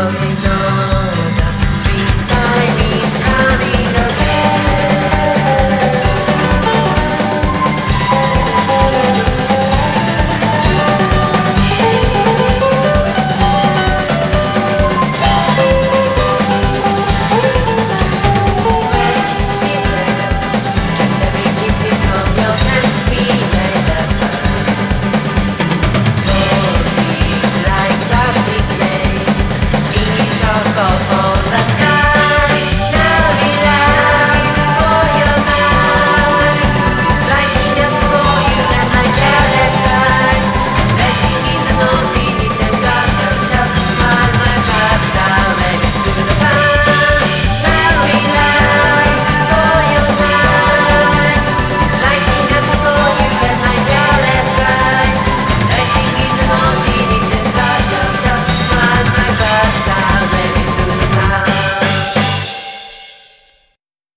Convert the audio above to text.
così no